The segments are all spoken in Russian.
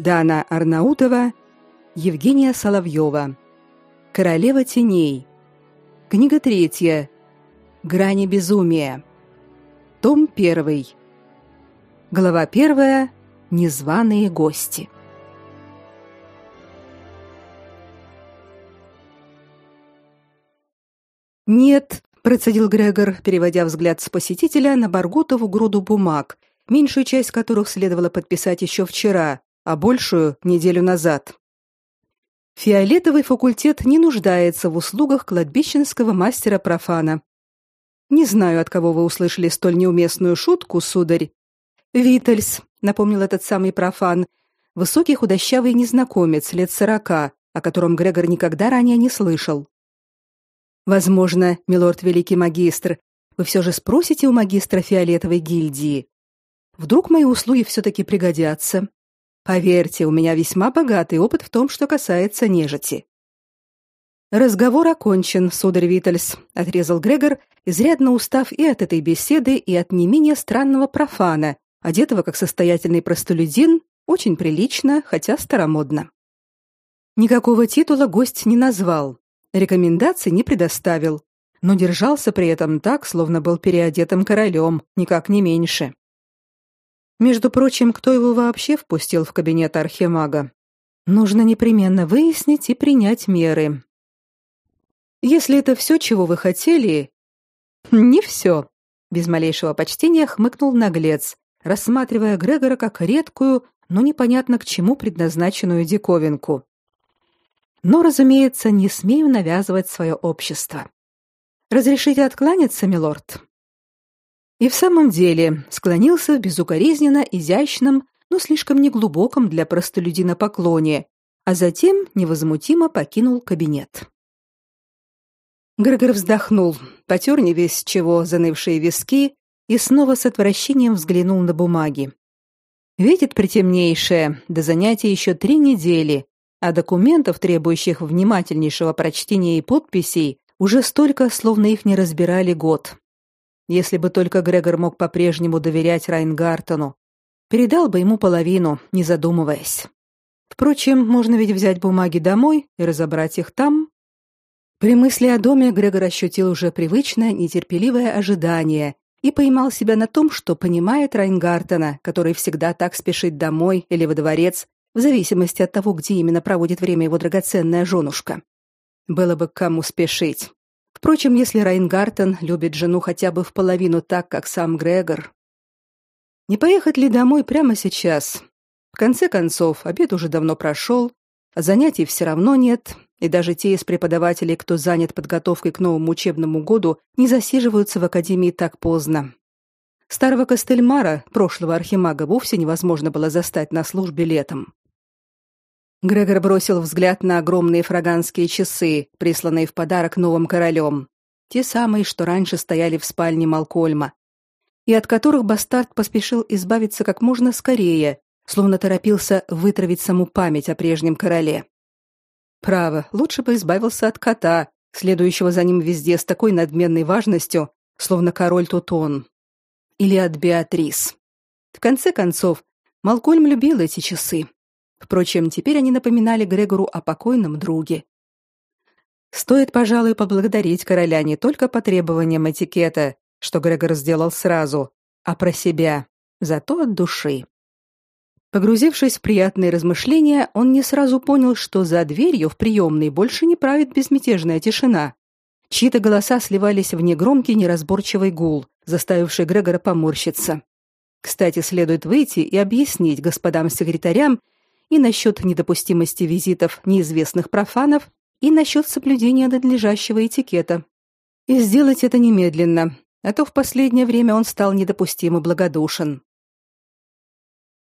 Дана Арнаутова, Евгения Соловьева. Королева теней. Книга третья. Грани безумия. Том первый. Глава первая. Незваные гости. Нет, процедил Грегор, переводя взгляд с посетителя на Баргутову груду бумаг, меньшую часть которых следовало подписать еще вчера, а большую неделю назад. Фиолетовый факультет не нуждается в услугах кладбищенского мастера профана. Не знаю, от кого вы услышали столь неуместную шутку, сударь. Витальс, напомнил этот самый профан, высокий худощавый незнакомец лет сорока, о котором Грегор никогда ранее не слышал. Возможно, милорд великий магистр, вы все же спросите у магистра фиолетовой гильдии. Вдруг мои услуги все таки пригодятся. Поверьте, у меня весьма богатый опыт в том, что касается нежити. Разговор окончен, сударь Витальс, отрезал Грегор, изрядно устав и от этой беседы, и от не менее странного профана, одетого как состоятельный простолюдин, очень прилично, хотя старомодно. Никакого титула гость не назвал, рекомендаций не предоставил, но держался при этом так, словно был переодетым королем, никак не меньше. Между прочим, кто его вообще впустил в кабинет архимага? Нужно непременно выяснить и принять меры. Если это все, чего вы хотели, не все. Без малейшего почтения хмыкнул наглец, рассматривая Грегора как редкую, но непонятно к чему предназначенную диковинку но, разумеется, не смею навязывать свое общество. Разрешите откланяться, милорд. И в самом деле склонился в безукоризненно изящном, но слишком неглубоком для простолюдина поклоне, а затем невозмутимо покинул кабинет. Грегор вздохнул, потер не весь чего занывшие виски и снова с отвращением взглянул на бумаги. Видит притемнейшее, до занятия еще три недели, а документов, требующих внимательнейшего прочтения и подписей, уже столько, словно их не разбирали год. Если бы только Грегор мог по-прежнему доверять Райнгартену, передал бы ему половину, не задумываясь. Впрочем, можно ведь взять бумаги домой и разобрать их там. При мысли о доме Грегор ощутил уже привычное нетерпеливое ожидание и поймал себя на том, что понимает Райнгартена, который всегда так спешит домой или во дворец, в зависимости от того, где именно проводит время его драгоценная женушка. Было бы кому спешить. Впрочем, если Райнгартен любит жену хотя бы в половину так, как сам Грегор. Не поехать ли домой прямо сейчас? В конце концов, обед уже давно прошел, а занятий все равно нет, и даже те из преподавателей, кто занят подготовкой к новому учебному году, не засиживаются в академии так поздно. Старого Костельмара, прошлого архимага, вовсе невозможно было застать на службе летом. Грегор бросил взгляд на огромные фраганские часы, присланные в подарок новым королем, те самые, что раньше стояли в спальне Малкольма, и от которых бастард поспешил избавиться как можно скорее, словно торопился вытравить саму память о прежнем короле. Право, лучше бы избавился от кота, следующего за ним везде с такой надменной важностью, словно король Тутон. Или от Беатрис. В конце концов, Малкольм любил эти часы, Впрочем, теперь они напоминали Грегору о покойном друге. Стоит, пожалуй, поблагодарить короля не только по требованиям этикета, что Грегор сделал сразу, а про себя, зато от души. Погрузившись в приятные размышления, он не сразу понял, что за дверью в приемной больше не правит безмятежная тишина. Чьи-то голоса сливались в негромкий неразборчивый гул, заставивший Грегора поморщиться. Кстати, следует выйти и объяснить господам секретарям и насчет недопустимости визитов неизвестных профанов, и насчет соблюдения надлежащего этикета. И сделать это немедленно, а то в последнее время он стал недопустимо благодушен.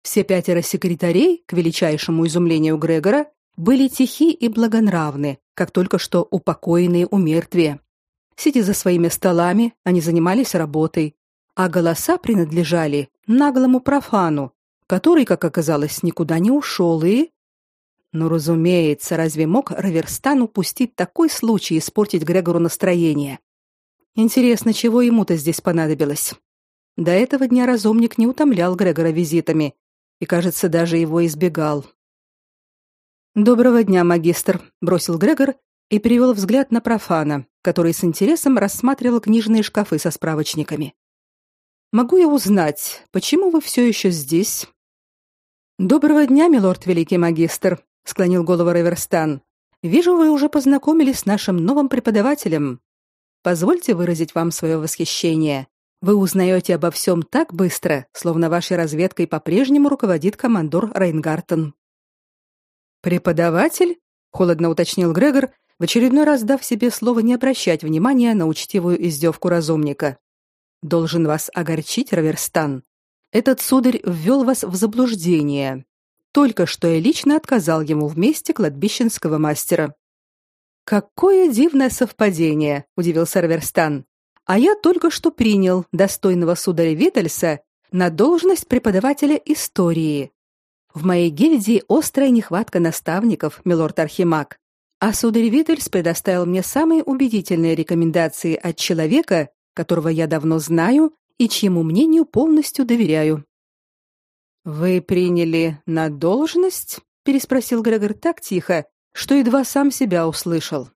Все пятеро секретарей, к величайшему изумлению Грегора, были тихи и благонравны, как только что упокоенные у мертвия. Сидя за своими столами, они занимались работой, а голоса принадлежали наглому профану, который, как оказалось, никуда не ушел и... Ну, разумеется, разве мог Раверстан упустить такой случай испортить Грегору настроение? Интересно, чего ему-то здесь понадобилось? До этого дня разумник не утомлял Грегора визитами и, кажется, даже его избегал. Доброго дня, магистр, бросил Грегор и перевел взгляд на профана, который с интересом рассматривал книжные шкафы со справочниками. Могу я узнать, почему вы все еще здесь? Доброго дня, милорд великий магистр, склонил голову Реверстан. Вижу, вы уже познакомились с нашим новым преподавателем. Позвольте выразить вам свое восхищение. Вы узнаете обо всем так быстро, словно вашей разведкой по-прежнему руководит командор Рейнгартен. Преподаватель? холодно уточнил Грегор, в очередной раз дав себе слово не обращать внимания на учтивую издевку разумника. Должен вас огорчить, Раверстан. Этот сударь ввел вас в заблуждение. Только что я лично отказал ему в месте кладбищенского мастера. Какое дивное совпадение, удивился Раверстан. А я только что принял достойного сударя Витальса на должность преподавателя истории. В моей гильдии острая нехватка наставников, милорд Архимаг. А сударь Витальс предоставил мне самые убедительные рекомендации от человека, которого я давно знаю и чьему мнению полностью доверяю. Вы приняли на должность? переспросил Грегор так тихо, что едва сам себя услышал.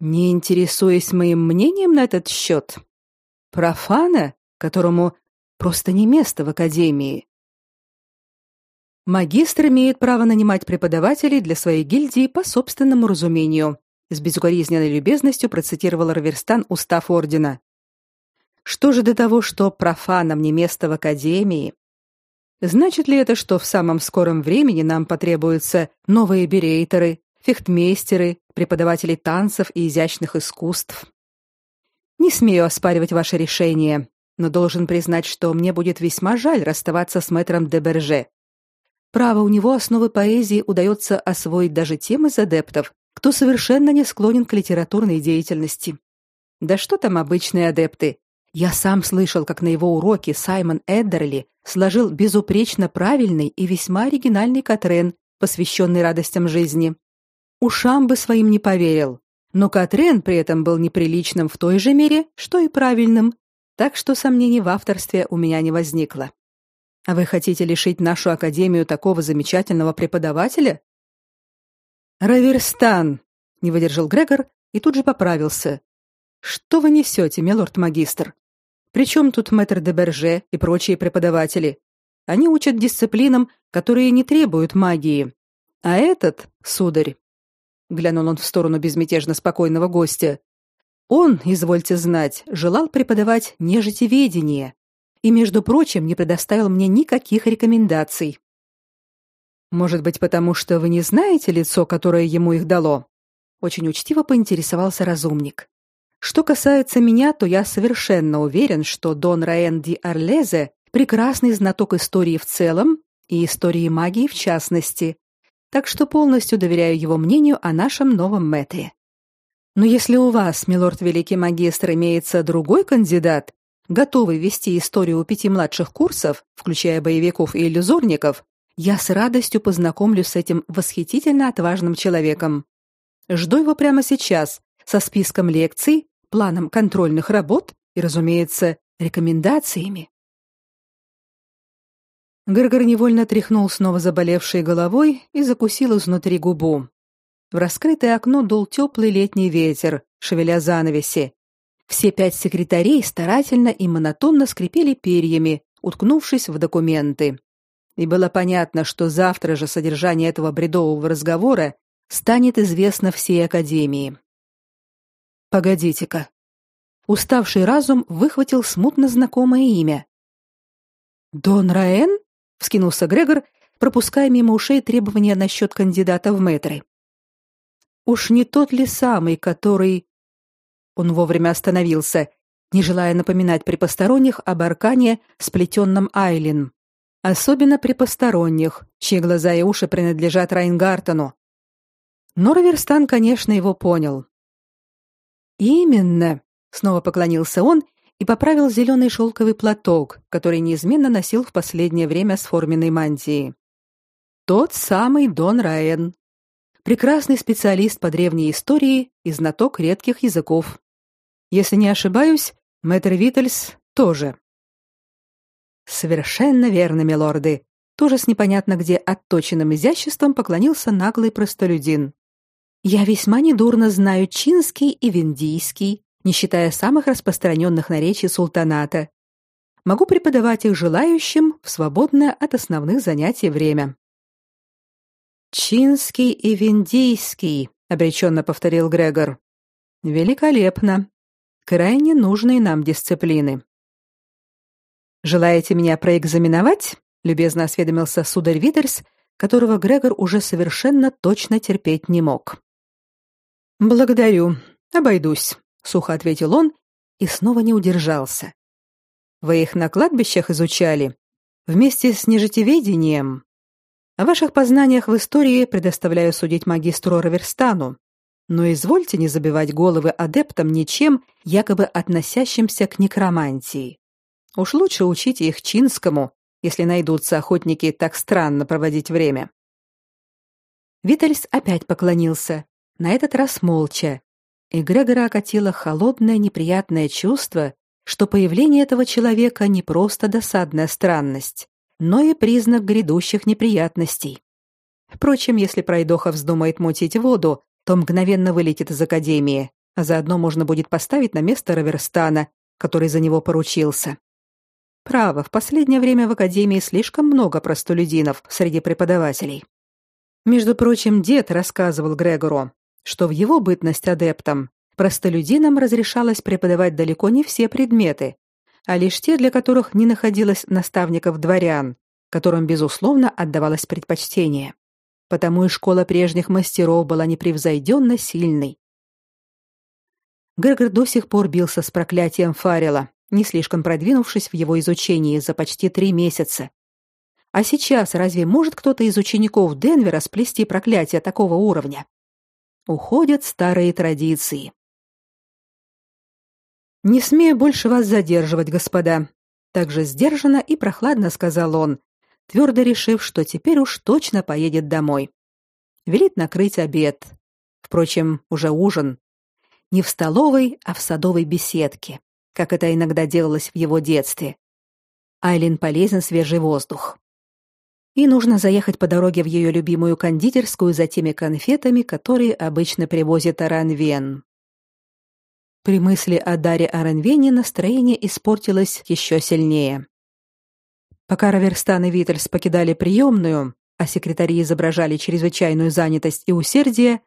Не интересуясь моим мнением на этот счет. Профана, которому просто не место в академии. Магистр имеет право нанимать преподавателей для своей гильдии по собственному разумению. С безукоризненной любезностью процитировал Раверстан устав ордена. Что же до того, что профанам не место в академии? Значит ли это, что в самом скором времени нам потребуются новые берейтеры, фехтмейстеры, преподаватели танцев и изящных искусств? Не смею оспаривать ваше решение, но должен признать, что мне будет весьма жаль расставаться с мэтром де Берже. Право, у него основы поэзии удается освоить даже тем из адептов, кто совершенно не склонен к литературной деятельности. Да что там обычные адепты? Я сам слышал, как на его уроке Саймон Эддерли сложил безупречно правильный и весьма оригинальный катрен, посвященный радостям жизни. Ушам бы своим не поверил, но катрен при этом был неприличным в той же мере, что и правильным, так что сомнений в авторстве у меня не возникло. А вы хотите лишить нашу академию такого замечательного преподавателя? Раверстан, не выдержал Грегор и тут же поправился. Что вы несете, милорд-магистр? Причем тут мэтр де Берже и прочие преподаватели? Они учат дисциплинам, которые не требуют магии. А этот, сударь, глянул он в сторону безмятежно спокойного гостя. Он, извольте знать, желал преподавать нежитеведение, и, между прочим, не предоставил мне никаких рекомендаций. Может быть, потому что вы не знаете лицо, которое ему их дало? Очень учтиво поинтересовался разумник. Что касается меня, то я совершенно уверен, что Дон Раен ди Арлезе прекрасный знаток истории в целом и истории магии в частности, так что полностью доверяю его мнению о нашем новом мэтре. Но если у вас, милорд великий магистр, имеется другой кандидат, готовый вести историю пяти младших курсов, включая боевиков и иллюзорников, я с радостью познакомлюсь с этим восхитительно отважным человеком. Жду его прямо сейчас со списком лекций, планом контрольных работ и, разумеется, рекомендациями. Гргор невольно тряхнул снова заболевшей головой и закусил изнутри губу. В раскрытое окно дул теплый летний ветер, шевеля занавеси, все пять секретарей старательно и монотонно скрипели перьями, уткнувшись в документы. И было понятно, что завтра же содержание этого бредового разговора станет известно всей академии. Погодите-ка. Уставший разум выхватил смутно знакомое имя. Дон Раен? вскинулся Грегор, пропуская мимо ушей требования насчет кандидата в мэтры. Уж не тот ли самый, который он вовремя остановился, не желая напоминать при посторонних об аркане, сплетенном Айлин. Особенно при посторонних, чьи глаза и уши принадлежат Райнгартену. Но Раверстан, конечно, его понял. «Именно», — снова поклонился он и поправил зеленый шелковый платок, который неизменно носил в последнее время с форменной мантией. Тот самый Дон Райен. Прекрасный специалист по древней истории и знаток редких языков. Если не ошибаюсь, мэтр Витальс тоже. Совершенно верно, милорды, тоже с непонятно где отточенным изяществом поклонился наглый простолюдин. Я весьма недурно знаю чинский и виндийский, не считая самых распространенных наречий султаната. Могу преподавать их желающим в свободное от основных занятий время. Чинский и виндийский, обреченно повторил Грегор. Великолепно. Крайне нужные нам дисциплины. Желаете меня проэкзаменовать? любезно осведомился сударь Витерс, которого Грегор уже совершенно точно терпеть не мог. Благодарю, обойдусь, сухо ответил он и снова не удержался. Вы их на кладбищах изучали вместе с нежитеведением. О ваших познаниях в истории предоставляю судить магистру Раверстану. Но извольте не забивать головы адептам ничем, якобы относящимся к некромантии. Уж лучше учите их чинскому, если найдутся охотники так странно проводить время. Витальс опять поклонился, на этот раз молча, и Грегора окатило холодное неприятное чувство, что появление этого человека не просто досадная странность, но и признак грядущих неприятностей. Впрочем, если пройдоха вздумает мутить воду, то мгновенно вылетит из академии, а заодно можно будет поставить на место Раверстана, который за него поручился. Право, в последнее время в академии слишком много простолюдинов среди преподавателей. Между прочим, дед рассказывал Грегору, что в его бытность адептом простолюдинам разрешалось преподавать далеко не все предметы, а лишь те, для которых не находилось наставников-дворян, которым, безусловно, отдавалось предпочтение. Потому и школа прежних мастеров была непревзойденно сильной. Грегор до сих пор бился с проклятием Фарела, не слишком продвинувшись в его изучении за почти три месяца. А сейчас разве может кто-то из учеников Денвера сплести проклятие такого уровня? Уходят старые традиции. Не смею больше вас задерживать, господа, также сдержанно и прохладно сказал он, твердо решив, что теперь уж точно поедет домой. Велит накрыть обед. Впрочем, уже ужин. Не в столовой, а в садовой беседке, как это иногда делалось в его детстве. Айлин полезен свежий воздух. И нужно заехать по дороге в ее любимую кондитерскую за теми конфетами, которые обычно привозит Аранвен. При мысли о Даре Аранвене настроение испортилось еще сильнее. Пока Раверстан и Витальс покидали приемную, а секретари изображали чрезвычайную занятость и усердие,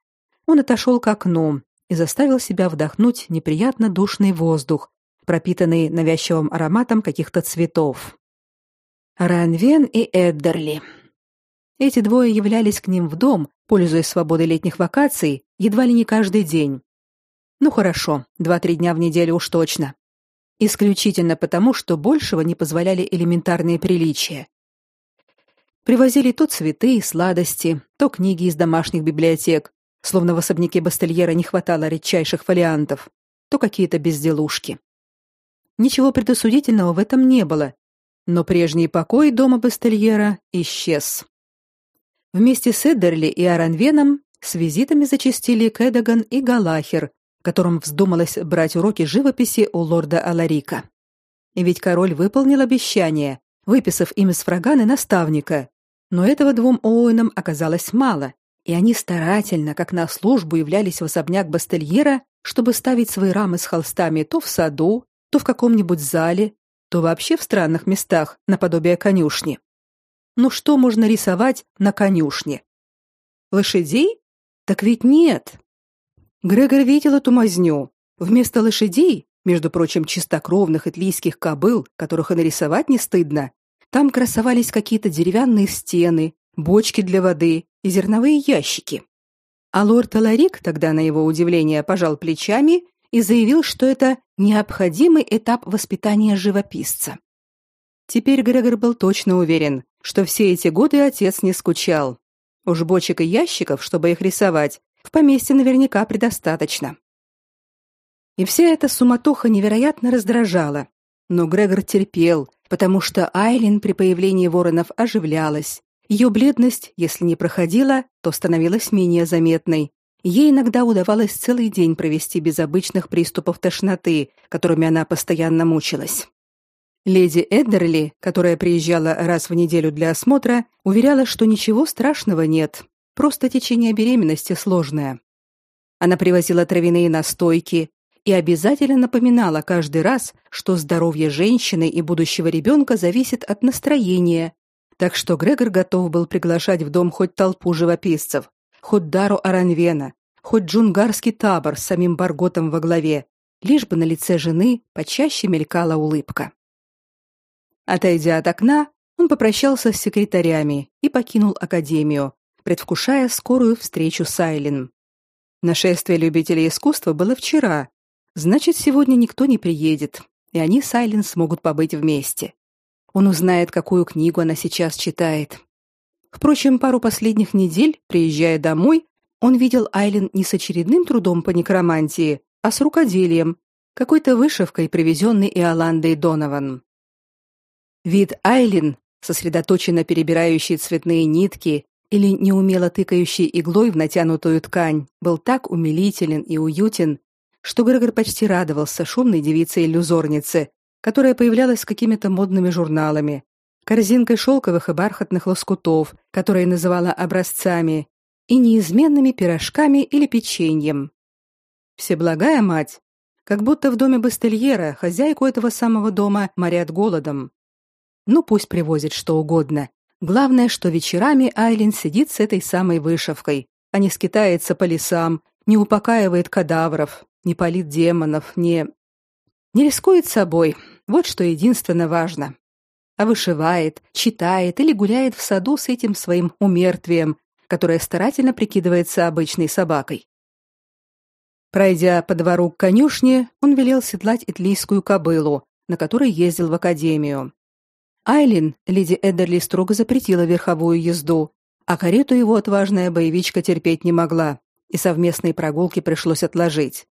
он отошел к окну и заставил себя вдохнуть неприятно душный воздух, пропитанный навязчивым ароматом каких-то цветов. Ранвен и Эддерли. Эти двое являлись к ним в дом, пользуясь свободой летних вакаций, едва ли не каждый день, ну хорошо, два-три дня в неделю уж точно. Исключительно потому, что большего не позволяли элементарные приличия. Привозили то цветы и сладости, то книги из домашних библиотек, словно в особняке Бастельера не хватало редчайших фолиантов, то какие-то безделушки. Ничего предосудительного в этом не было, но прежний покой дома Бастельера исчез. Вместе с Эддерли и Аранвеном с визитами зачастили Кэдаган и Галахер, которым вздумалось брать уроки живописи у лорда Аларика. И ведь король выполнил обещание, выписав им из фраганы наставника. Но этого двум Оуэнам оказалось мало, и они старательно, как на службу, являлись в особняк Бастельера, чтобы ставить свои рамы с холстами то в саду, то в каком-нибудь зале, то вообще в странных местах, наподобие конюшни. Ну что можно рисовать на конюшне? Лошадей? Так ведь нет. Грегор видел эту мазню. Вместо лошадей, между прочим, чистокровных итлийских кобыл, которых и нарисовать не стыдно, там красовались какие-то деревянные стены, бочки для воды и зерновые ящики. А лорд Аларик тогда на его удивление пожал плечами и заявил, что это необходимый этап воспитания живописца. Теперь Грегор был точно уверен, что все эти годы отец не скучал. Уж бочек и ящиков, чтобы их рисовать, в поместье наверняка предостаточно. И вся эта суматоха невероятно раздражала, но Грегор терпел, потому что Айлин при появлении воронов оживлялась. Ее бледность, если не проходила, то становилась менее заметной. Ей иногда удавалось целый день провести без обычных приступов тошноты, которыми она постоянно мучилась. Леди Эддерли, которая приезжала раз в неделю для осмотра, уверяла, что ничего страшного нет, просто течение беременности сложное. Она привозила травяные настойки и обязательно напоминала каждый раз, что здоровье женщины и будущего ребенка зависит от настроения, так что Грегор готов был приглашать в дом хоть толпу живописцев, хоть Дару Аранвена, хоть джунгарский табор с самим Барготом во главе, лишь бы на лице жены почаще мелькала улыбка. Отойдя от окна, он попрощался с секретарями и покинул академию, предвкушая скорую встречу с Айлин. Нашествие любителей искусства было вчера, значит, сегодня никто не приедет, и они с Айлин смогут побыть вместе. Он узнает, какую книгу она сейчас читает. Впрочем, пару последних недель, приезжая домой, он видел Айлин не с очередным трудом по некромантии, а с рукоделием, какой-то вышивкой, привезенной Иоландой Донован. Вид Айлин, сосредоточенно перебирающей цветные нитки или неумело тыкающей иглой в натянутую ткань, был так умилителен и уютен, что Грегор почти радовался шумной девице-иллюзорнице, которая появлялась с какими-то модными журналами, корзинкой шелковых и бархатных лоскутов, которые называла образцами, и неизменными пирожками или печеньем. Всеблагая мать, как будто в доме Бастельера хозяйку этого самого дома морят голодом. Ну пусть привозит что угодно. Главное, что вечерами Айлин сидит с этой самой вышивкой, а не скитается по лесам, не упокаивает кадавров, не палит демонов, не не рискует собой. Вот что единственно важно. А вышивает, читает или гуляет в саду с этим своим умертвием, которое старательно прикидывается обычной собакой. Пройдя по двору к конюшне, он велел седлать итлийскую кобылу, на которой ездил в академию. Айлин, леди Эдерли строго запретила верховую езду, а карету его отважная боевичка терпеть не могла, и совместные прогулки пришлось отложить.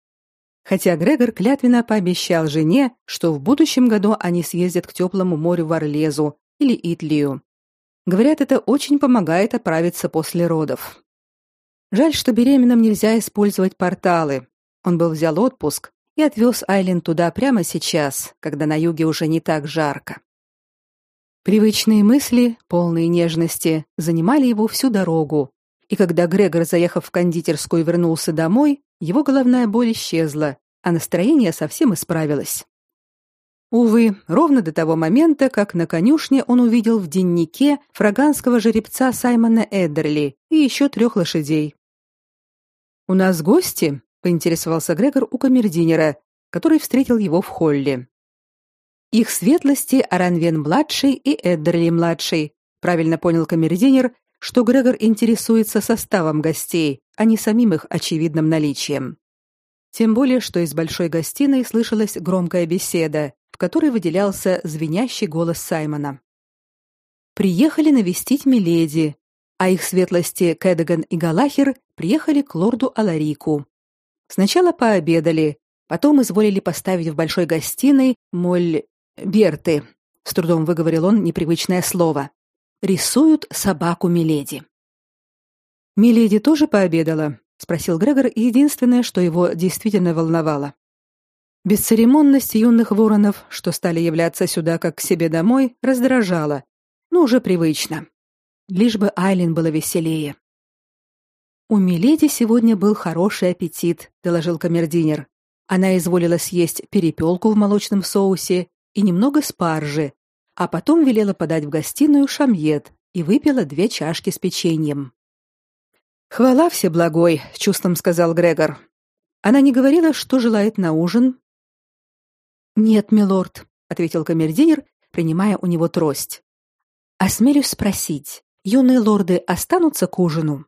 Хотя Грегор клятвенно пообещал жене, что в будущем году они съездят к теплому морю в Орлезу или Итлию. Говорят, это очень помогает оправиться после родов. Жаль, что беременным нельзя использовать порталы. Он был взял отпуск и отвез Айлин туда прямо сейчас, когда на юге уже не так жарко. Привычные мысли, полные нежности, занимали его всю дорогу. И когда Грегор, заехав в кондитерскую, вернулся домой, его головная боль исчезла, а настроение совсем исправилось. Увы, ровно до того момента, как на конюшне он увидел в деннике фраганского жеребца Саймона Эддерли и еще трех лошадей. «У нас гости?» — поинтересовался Грегор у камердинера, который встретил его в холле. Их светлости Аранвен-младший и Эддерли-младший, правильно понял камердинер, что Грегор интересуется составом гостей, а не самим их очевидным наличием. Тем более, что из большой гостиной слышалась громкая беседа, в которой выделялся звенящий голос Саймона. Приехали навестить миледи, а их светлости Кэдаган и Галахер приехали к лорду Аларику. Сначала пообедали, потом изволили поставить в большой гостиной моль Берты, с трудом выговорил он непривычное слово. Рисуют собаку Миледи. Миледи тоже пообедала, спросил Грегор, единственное, что его действительно волновало. Бесцеремонность юных воронов, что стали являться сюда как к себе домой, раздражала. Ну уже привычно. Лишь бы Айлин было веселее. У Миледи сегодня был хороший аппетит, доложил камердинер. Она изволила съесть перепелку в молочном соусе и немного спаржи, а потом велела подать в гостиную шамьет и выпила две чашки с печеньем. Хвала Всеблагой, чувством сказал Грегор. Она не говорила, что желает на ужин. Нет, милорд, ответил камердинер, принимая у него трость. Осмелюсь спросить, юные лорды останутся к ужину?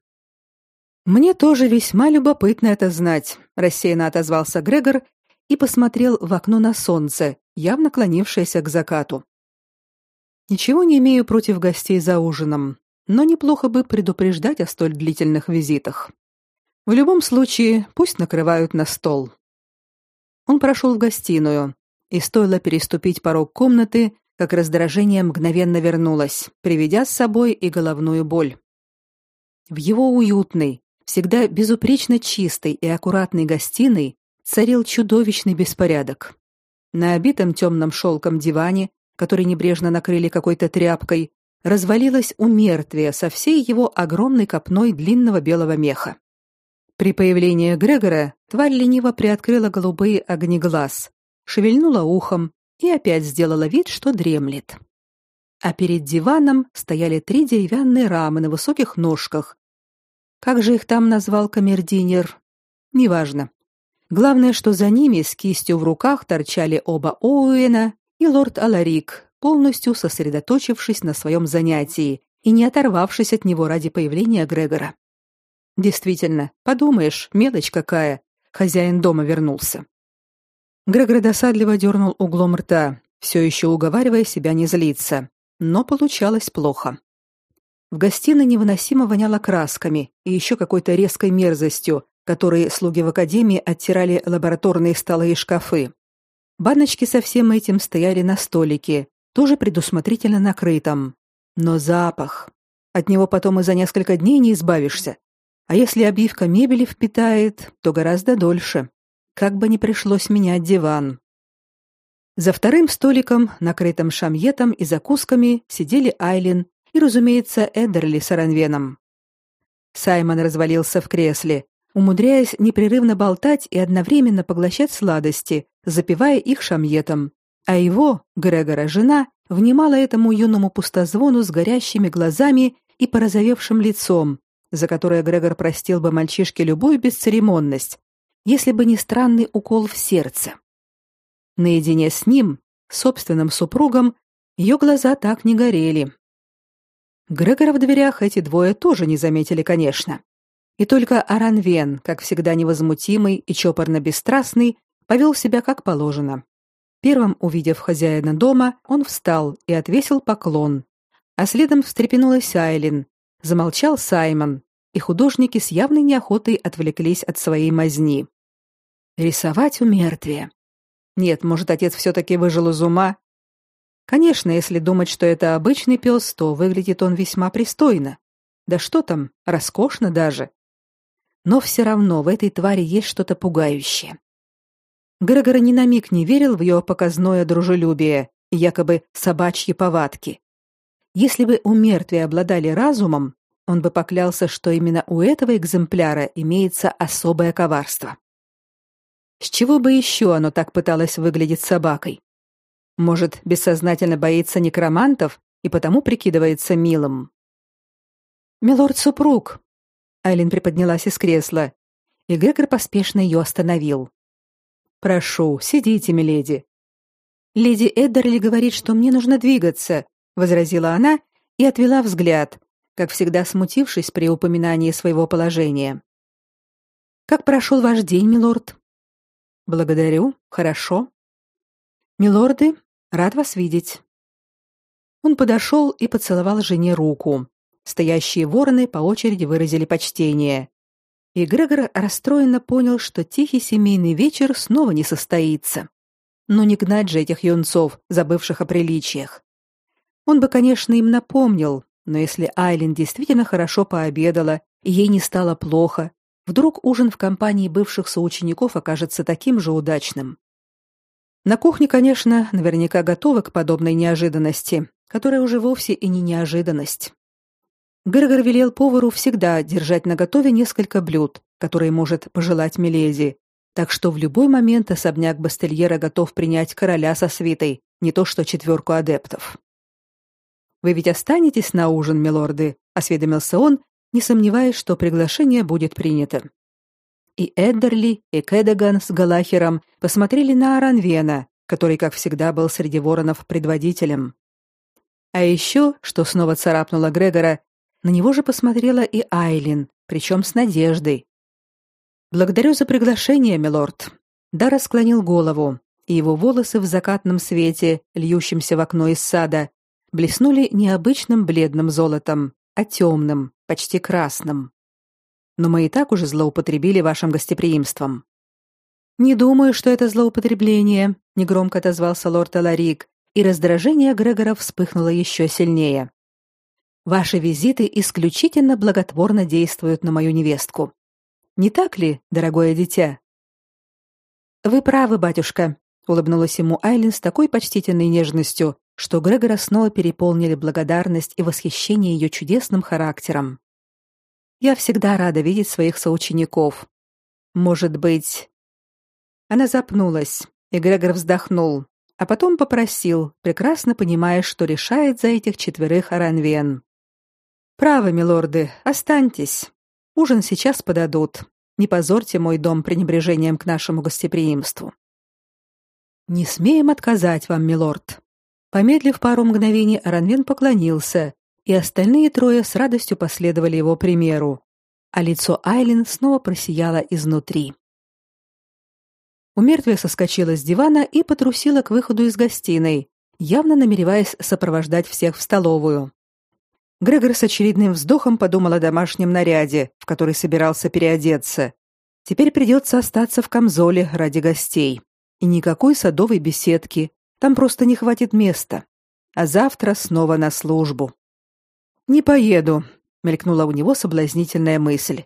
Мне тоже весьма любопытно это знать, рассеянно отозвался Грегор и посмотрел в окно на солнце, явно клонившееся к закату. Ничего не имею против гостей за ужином, но неплохо бы предупреждать о столь длительных визитах. В любом случае, пусть накрывают на стол. Он прошел в гостиную, и стоило переступить порог комнаты, как раздражение мгновенно вернулось, приведя с собой и головную боль. В его уютной, всегда безупречно чистой и аккуратной гостиной царил чудовищный беспорядок. На обитом темным шелком диване который небрежно накрыли какой-то тряпкой, развалилось у мертвия со всей его огромной копной длинного белого меха. При появлении Грегора тварь лениво приоткрыла голубые огни глаз, шевельнула ухом и опять сделала вид, что дремлет. А перед диваном стояли три деревянные рамы на высоких ножках. Как же их там назвал камердинер? Неважно. Главное, что за ними с кистью в руках торчали оба Оуэна и лорд Аларик, полностью сосредоточившись на своем занятии и не оторвавшись от него ради появления Грегора. Действительно, подумаешь, мелочь какая. Хозяин дома вернулся. Грегор досадливо дернул углом рта, все еще уговаривая себя не злиться, но получалось плохо. В гостиной невыносимо воняло красками и еще какой-то резкой мерзостью, которые слуги в академии оттирали лабораторные столы и шкафы. Баночки со всем этим стояли на столике, тоже предусмотрительно накрытом. Но запах. От него потом и за несколько дней не избавишься. А если обивка мебели впитает, то гораздо дольше. Как бы ни пришлось менять диван. За вторым столиком, накрытым шамьетом и закусками, сидели Айлин и, разумеется, Эдерли с Аранвеном. Саймон развалился в кресле, умудряясь непрерывно болтать и одновременно поглощать сладости, запивая их шамьетом, а его, Грегора, жена, внимала этому юному пустозвону с горящими глазами и порозовевшим лицом, за которое Грегор простил бы мальчишке любую бесцеремонность, если бы не странный укол в сердце. Наедине с ним, собственным супругом, ее глаза так не горели. Грегора в дверях эти двое тоже не заметили, конечно. И только Аранвен, как всегда невозмутимый и чопорно бесстрастный, повел себя как положено. Первым увидев хозяина дома, он встал и отвесил поклон. А следом встрепенулась Айлин, замолчал Саймон, и художники с явной неохотой отвлеклись от своей мазни. Рисовать у мертвия. Нет, может, отец все-таки выжил из ума? Конечно, если думать, что это обычный пес, то выглядит он весьма пристойно. Да что там, роскошно даже. Но все равно в этой твари есть что-то пугающее. Грегор ни на миг не верил в ее показное дружелюбие и якобы собачьи повадки. Если бы у мертвия обладали разумом, он бы поклялся, что именно у этого экземпляра имеется особое коварство. С чего бы еще оно так пыталось выглядеть собакой? Может, бессознательно боится некромантов и потому прикидывается милым? «Милорд-супруг!» Айлин приподнялась из кресла, и Грегор поспешно ее остановил. Прошу, сидите, миледи. Леди Эддерли говорит, что мне нужно двигаться, возразила она и отвела взгляд, как всегда смутившись при упоминании своего положения. Как прошел ваш день, милорд? Благодарю, хорошо. Милорды, рад вас видеть. Он подошел и поцеловал жене руку. Стоящие вороны по очереди выразили почтение и Грегор расстроенно понял, что тихий семейный вечер снова не состоится. Но не гнать же этих юнцов, забывших о приличиях. Он бы, конечно, им напомнил, но если Айлин действительно хорошо пообедала и ей не стало плохо, вдруг ужин в компании бывших соучеников окажется таким же удачным. На кухне, конечно, наверняка готовы к подобной неожиданности, которая уже вовсе и не неожиданность. Грегор велел повару всегда держать наготове несколько блюд, которые может пожелать Миледи, так что в любой момент особняк Бастельера готов принять короля со свитой, не то что четверку адептов. Вы ведь останетесь на ужин, милорды, осведомился он, не сомневаясь, что приглашение будет принято. И Эддерли, и Кэдаган с Галахером посмотрели на Аранвена, который, как всегда, был среди воронов предводителем. А еще, что снова царапнуло Грегора, на него же посмотрела и Айлин, причем с надеждой. Благодарю за приглашение, милорд. Дара склонил голову, и его волосы в закатном свете, льющемся в окно из сада, блеснули необычным бледным золотом, а темным, почти красным. Но мы и так уже злоупотребили вашим гостеприимством. Не думаю, что это злоупотребление, негромко отозвался лорд Аларик, и раздражение Грегора вспыхнуло еще сильнее. Ваши визиты исключительно благотворно действуют на мою невестку. Не так ли, дорогое дитя? Вы правы, батюшка, улыбнулась ему Айлин с такой почтительной нежностью, что Грегора снова переполнили благодарность и восхищение ее чудесным характером. Я всегда рада видеть своих соучеников. Может быть, она запнулась, и Грегор вздохнул, а потом попросил, прекрасно понимая, что решает за этих четверых Аранвен. Право, милорды, останьтесь. Ужин сейчас подадут. Не позорьте мой дом пренебрежением к нашему гостеприимству. Не смеем отказать вам, милорд. Помедлив пару мгновений, Аранвен поклонился, и остальные трое с радостью последовали его примеру, а лицо Айлин снова просияло изнутри. Умертвие соскочила с дивана и потрусила к выходу из гостиной, явно намереваясь сопровождать всех в столовую. Грегор с очередным вздохом подумал о домашнем наряде, в который собирался переодеться. Теперь придется остаться в камзоле ради гостей. И никакой садовой беседки, там просто не хватит места. А завтра снова на службу. Не поеду, мелькнула у него соблазнительная мысль.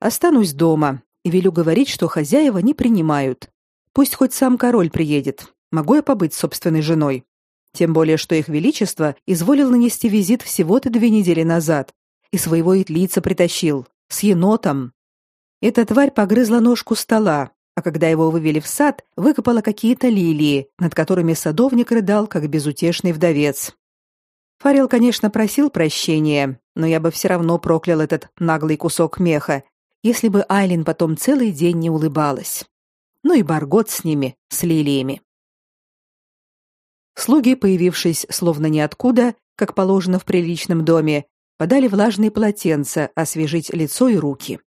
Останусь дома и велю говорить, что хозяева не принимают. Пусть хоть сам король приедет. Могу я побыть собственной женой? Тем более, что их величество изволил нанести визит всего-то две недели назад и своего итлица притащил с енотом. Эта тварь погрызла ножку стола, а когда его вывели в сад, выкопала какие-то лилии, над которыми садовник рыдал, как безутешный вдовец. Фарел, конечно, просил прощения, но я бы все равно проклял этот наглый кусок меха, если бы Айлин потом целый день не улыбалась. Ну и Баргот с ними, с лилиями. Слуги, появившись словно ниоткуда, как положено в приличном доме, подали влажные полотенца освежить лицо и руки.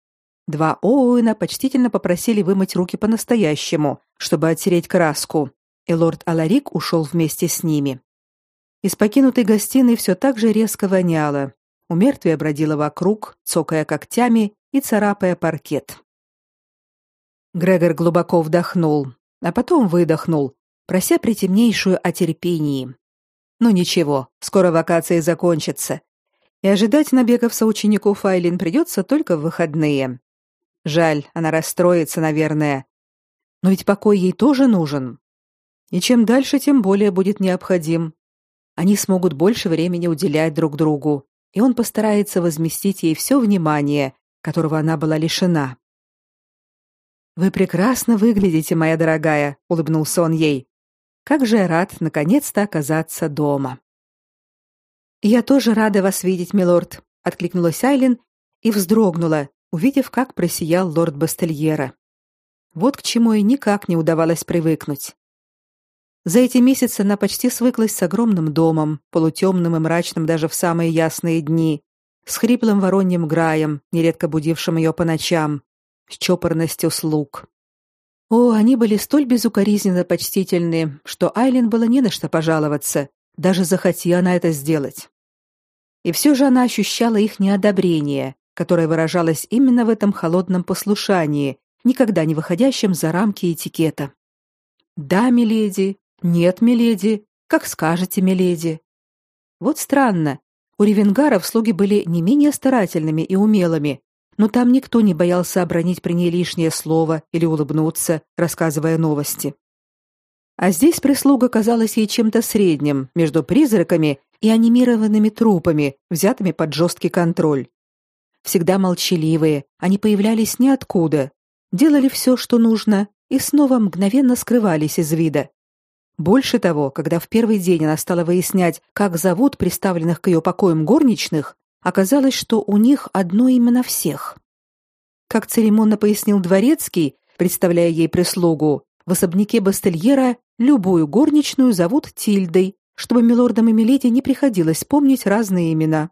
Два Оуэна почтительно попросили вымыть руки по-настоящему, чтобы оттереть краску, и лорд Аларик ушел вместе с ними. Из покинутой гостиной все так же резко воняло. У мертвия бродила вокруг, цокая когтями и царапая паркет. Грегор глубоко вдохнул, а потом выдохнул, прося притемнейшую о терпении. Ну ничего, скоро вакации закончатся, и ожидать набегов соучеников Айлин придется только в выходные. Жаль, она расстроится, наверное. Но ведь покой ей тоже нужен. И чем дальше, тем более будет необходим. Они смогут больше времени уделять друг другу, и он постарается возместить ей все внимание, которого она была лишена. Вы прекрасно выглядите, моя дорогая, улыбнулся он ей. Как же я рад наконец-то оказаться дома. Я тоже рада вас видеть, милорд, откликнулась Айлин и вздрогнула, увидев, как просиял лорд Бастельера. Вот к чему и никак не удавалось привыкнуть. За эти месяцы она почти свыклась с огромным домом, полутемным и мрачным даже в самые ясные дни, с хриплым вороньим граем, нередко будившим ее по ночам, с чопорностью слуг. О, они были столь безукоризненно почтительны, что Айлин было не на что пожаловаться, даже захоти она это сделать. И все же она ощущала их неодобрение, которое выражалось именно в этом холодном послушании, никогда не выходящем за рамки этикета. «Да, миледи», «Нет, миледи», «Как скажете, миледи». Вот странно, у ревенгаров слуги были не менее старательными и умелыми, но там никто не боялся обронить при ней лишнее слово или улыбнуться, рассказывая новости. А здесь прислуга казалась ей чем-то средним между призраками и анимированными трупами, взятыми под жесткий контроль. Всегда молчаливые, они появлялись ниоткуда, делали все, что нужно, и снова мгновенно скрывались из вида. Больше того, когда в первый день она стала выяснять, как зовут приставленных к ее покоям горничных, Оказалось, что у них одно имя на всех. Как церемонно пояснил дворецкий, представляя ей прислугу, в особняке Бастельера любую горничную зовут Тильдой, чтобы милордам и миледи не приходилось помнить разные имена.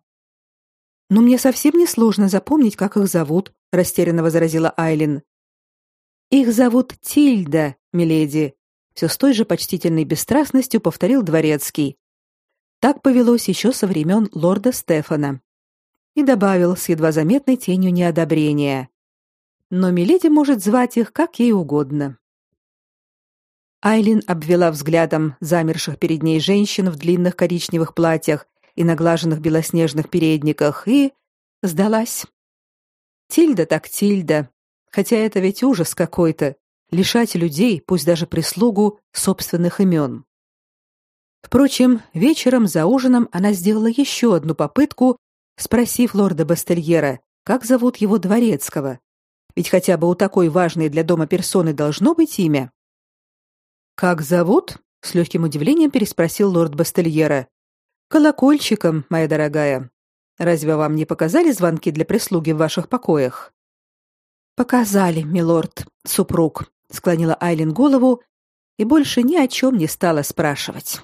Но мне совсем не сложно запомнить, как их зовут, растерянно возразила Айлин. Их зовут Тильда, миледи, все с той же почтительной бесстрастностью повторил дворецкий. Так повелось еще со времен лорда Стефана и добавил с едва заметной тенью неодобрения. Но Миледи может звать их как ей угодно. Айлин обвела взглядом замерших перед ней женщин в длинных коричневых платьях и наглаженных белоснежных передниках и сдалась. Тильда так Тильда, хотя это ведь ужас какой-то лишать людей, пусть даже прислугу, собственных имен. Впрочем, вечером за ужином она сделала еще одну попытку, спросив лорда Бастельера, как зовут его дворецкого. Ведь хотя бы у такой важной для дома персоны должно быть имя. Как зовут? с легким удивлением переспросил лорд Бастельера. Колокольчиком, моя дорогая. Разве вам не показали звонки для прислуги в ваших покоях? Показали, милорд, супруг, склонила Айлин голову и больше ни о чем не стала спрашивать.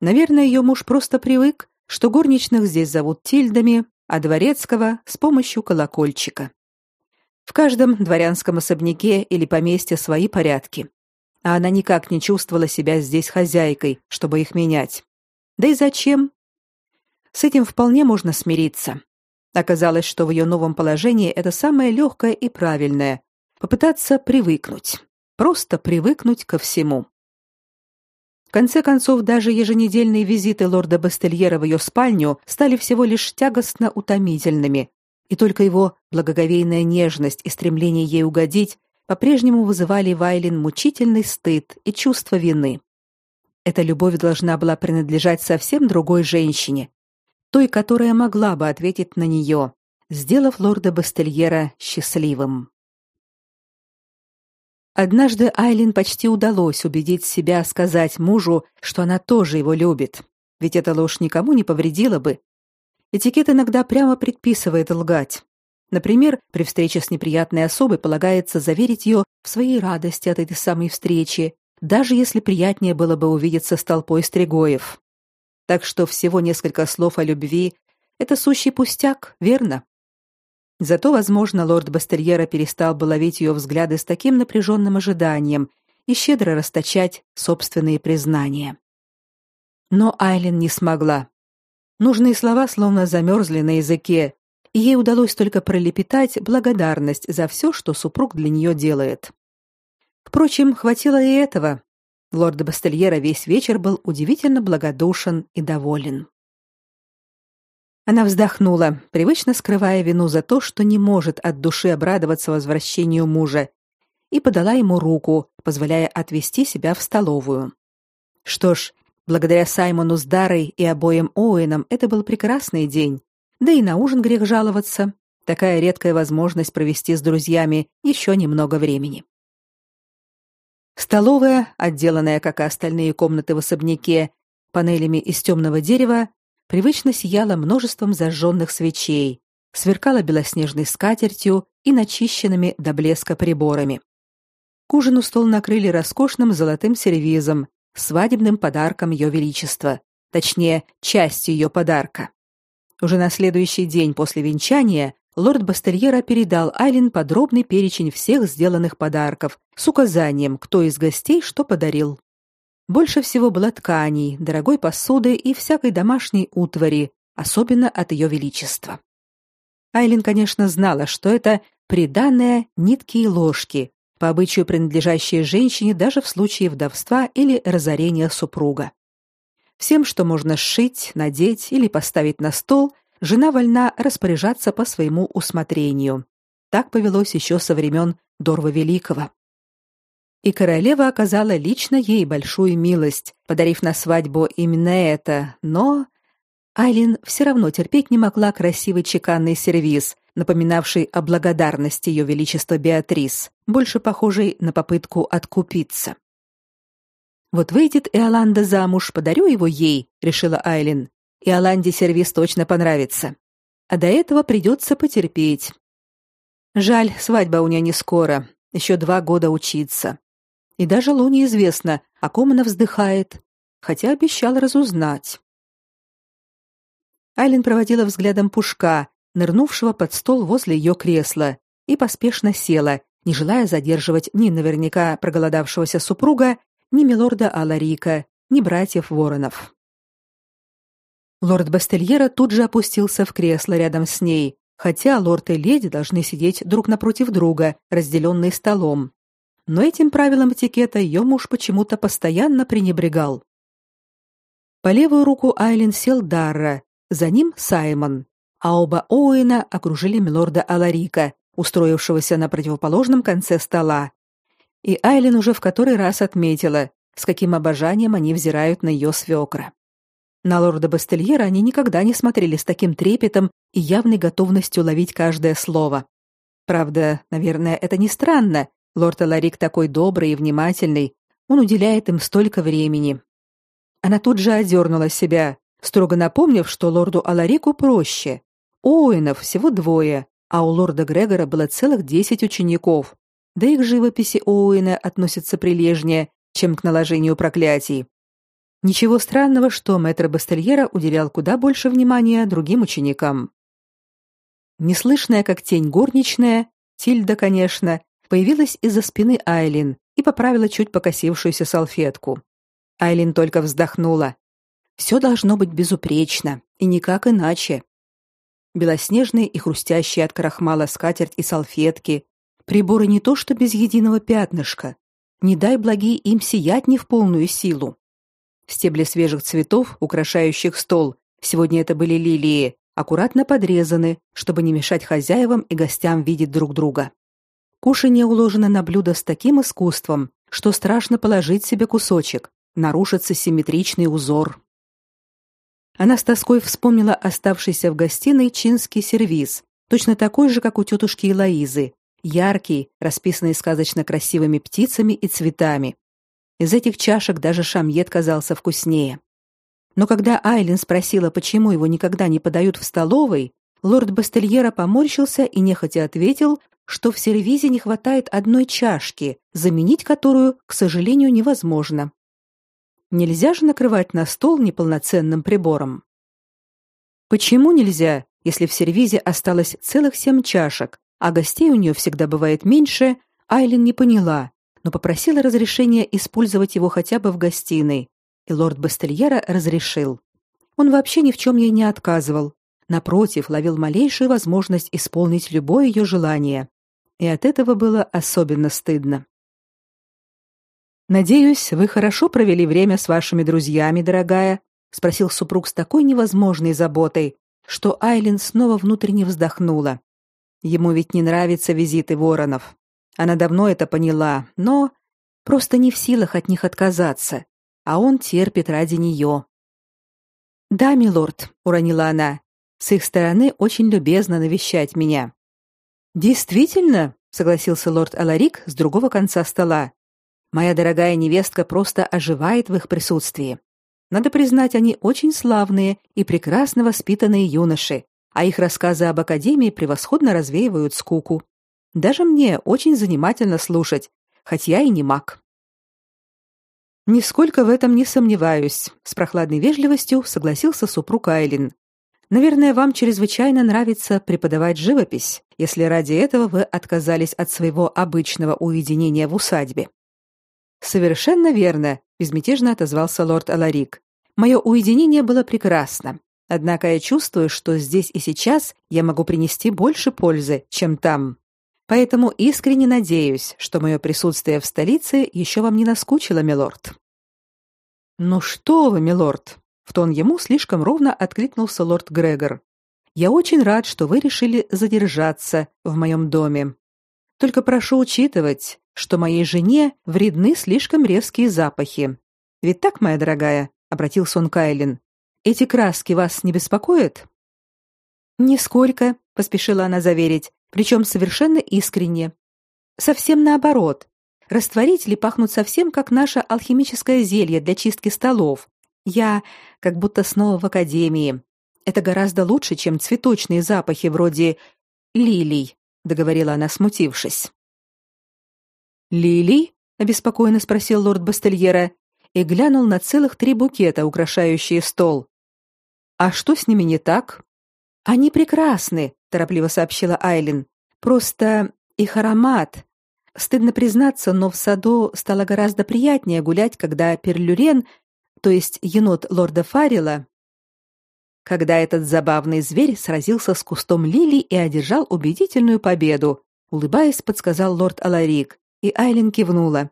Наверное, ее муж просто привык, что горничных здесь зовут тильдами, а дворецкого с помощью колокольчика. В каждом дворянском особняке или поместье свои порядки, а она никак не чувствовала себя здесь хозяйкой, чтобы их менять. Да и зачем? С этим вполне можно смириться. Оказалось, что в ее новом положении это самое легкое и правильное попытаться привыкнуть. Просто привыкнуть ко всему. В конце концов, даже еженедельные визиты лорда Бастельера в ее спальню стали всего лишь тягостно утомительными, и только его благоговейная нежность и стремление ей угодить по-прежнему вызывали Вайлин мучительный стыд и чувство вины. Эта любовь должна была принадлежать совсем другой женщине, той, которая могла бы ответить на нее, сделав лорда Бастельера счастливым. Однажды Айлин почти удалось убедить себя сказать мужу, что она тоже его любит, ведь эта ложь никому не повредила бы. Этикет иногда прямо предписывает лгать. Например, при встрече с неприятной особой полагается заверить ее в своей радости от этой самой встречи, даже если приятнее было бы увидеться с толпой стригоев. Так что всего несколько слов о любви — это сущий пустяк, верно? Зато, возможно, лорд Бастерьера перестал бы ловить ее взгляды с таким напряженным ожиданием и щедро расточать собственные признания. Но Айлен не смогла. Нужные слова словно замерзли на языке, и ей удалось только пролепетать благодарность за все, что супруг для нее делает. Впрочем, хватило и этого. Лорд Бастельера весь вечер был удивительно благодушен и доволен. Она вздохнула, привычно скрывая вину за то, что не может от души обрадоваться возвращению мужа, и подала ему руку, позволяя отвести себя в столовую. Что ж, благодаря Саймону с Дарой и обоим Оуэнам это был прекрасный день. Да и на ужин грех жаловаться. Такая редкая возможность провести с друзьями еще немного времени. Столовая, отделанная, как и остальные комнаты в особняке, панелями из темного дерева, привычно сияла множеством зажженных свечей, сверкала белоснежной скатертью и начищенными до блеска приборами. К ужину стол накрыли роскошным золотым сервизом, свадебным подарком ее величества, точнее, частью ее подарка. Уже на следующий день после венчания лорд Бастерьера передал Айлин подробный перечень всех сделанных подарков с указанием, кто из гостей что подарил. Больше всего было тканей, дорогой посуды и всякой домашней утвари, особенно от ее величества. Айлин, конечно, знала, что это приданное нитки и ложки, по обычаю принадлежащие женщине даже в случае вдовства или разорения супруга. Всем, что можно сшить, надеть или поставить на стол, жена вольна распоряжаться по своему усмотрению. Так повелось еще со времен Дорва Великого и королева оказала лично ей большую милость, подарив на свадьбу именно это, но Айлин все равно терпеть не могла красивый чеканный сервиз, напоминавший о благодарности ее величества Беатрис, больше похожий на попытку откупиться. Вот выйдет Иоланда замуж, подарю его ей, решила Айлин. Иоланде сервиз точно понравится. А до этого придется потерпеть. Жаль, свадьба у нее не скоро, еще два года учиться. И даже Луне известно, о ком она вздыхает, хотя обещал разузнать. Айлин проводила взглядом Пушка, нырнувшего под стол возле ее кресла, и поспешно села, не желая задерживать ни наверняка проголодавшегося супруга, ни милорда Аларика, ни братьев Воронов. Лорд Бастельера тут же опустился в кресло рядом с ней, хотя лорд и леди должны сидеть друг напротив друга, разделенные столом но этим правилам этикета ее муж почему-то постоянно пренебрегал. По левую руку Айлин сел Дарра, за ним Саймон, а оба Оуэна окружили милорда Аларика, устроившегося на противоположном конце стола. И Айлин уже в который раз отметила, с каким обожанием они взирают на ее свекра. На лорда Бастельера они никогда не смотрели с таким трепетом и явной готовностью ловить каждое слово. Правда, наверное, это не странно. Лорд Аларик такой добрый и внимательный, он уделяет им столько времени. Она тут же одернула себя, строго напомнив, что лорду Аларику проще. Оуэнов всего двое, а у лорда Грегора было целых десять учеников. Да и к живописи Оуэна относятся прилежнее, чем к наложению проклятий. Ничего странного, что мэтр Бастельера уделял куда больше внимания другим ученикам. Неслышная, как тень горничная, Тильда, конечно, появилась из-за спины Айлин и поправила чуть покосившуюся салфетку. Айлин только вздохнула. Все должно быть безупречно, и никак иначе. Белоснежные и хрустящие от крахмала скатерть и салфетки, приборы не то что без единого пятнышка, не дай благие им сиять не в полную силу. Стебли свежих цветов, украшающих стол, сегодня это были лилии, аккуратно подрезаны, чтобы не мешать хозяевам и гостям видеть друг друга. Кушанье уложено на блюдо с таким искусством, что страшно положить себе кусочек, нарушится симметричный узор. Она с тоской вспомнила оставшийся в гостиной чинский сервиз, точно такой же, как у тетушки Элоизы, яркий, расписанный сказочно красивыми птицами и цветами. Из этих чашек даже шамьет казался вкуснее. Но когда Айлин спросила, почему его никогда не подают в столовой, лорд Бастельера поморщился и нехотя ответил, что в сервизе не хватает одной чашки, заменить которую, к сожалению, невозможно. Нельзя же накрывать на стол неполноценным прибором. Почему нельзя, если в сервизе осталось целых семь чашек, а гостей у нее всегда бывает меньше, Айлин не поняла, но попросила разрешения использовать его хотя бы в гостиной, и лорд Бастельера разрешил. Он вообще ни в чем ей не отказывал. Напротив, ловил малейшую возможность исполнить любое ее желание. И от этого было особенно стыдно. Надеюсь, вы хорошо провели время с вашими друзьями, дорогая, спросил супруг с такой невозможной заботой, что Айлин снова внутренне вздохнула. Ему ведь не нравятся визиты воронов. Она давно это поняла, но просто не в силах от них отказаться, а он терпит ради нее. "Да, милорд", уронила она. "С их стороны очень любезно навещать меня". "Действительно?" согласился лорд Аларик с другого конца стола. "Моя дорогая невестка просто оживает в их присутствии. Надо признать, они очень славные и прекрасно воспитанные юноши, а их рассказы об академии превосходно развеивают скуку. Даже мне очень занимательно слушать, хоть я и не маг. Нисколько в этом не сомневаюсь, с прохладной вежливостью согласился супруг Айлин. Наверное, вам чрезвычайно нравится преподавать живопись, если ради этого вы отказались от своего обычного уединения в усадьбе. Совершенно верно, безмятежно отозвался лорд Аларик. Мое уединение было прекрасно. Однако я чувствую, что здесь и сейчас я могу принести больше пользы, чем там. Поэтому искренне надеюсь, что мое присутствие в столице еще вам не наскучило, милорд. Ну что вы, милорд? В тон ему слишком ровно откликнулся лорд Грегор. Я очень рад, что вы решили задержаться в моем доме. Только прошу учитывать, что моей жене вредны слишком резкие запахи. Ведь так, моя дорогая, обратился он к Айлин. Эти краски вас не беспокоят? Нисколько, поспешила она заверить, причем совершенно искренне. Совсем наоборот. Растворители пахнут совсем как наше алхимическое зелье для чистки столов. Я как будто снова в академии. Это гораздо лучше, чем цветочные запахи вроде лилий, договорила она, смутившись. Лилий? обеспокоенно спросил лорд Бастельера и глянул на целых три букета, украшающие стол. А что с ними не так? Они прекрасны, торопливо сообщила Айлин. Просто их аромат. Стыдно признаться, но в саду стало гораздо приятнее гулять, когда Перлюрен, то есть енот лорда Фарила, когда этот забавный зверь сразился с кустом лилий и одержал убедительную победу, улыбаясь, подсказал лорд Аларик, и Айлин кивнула.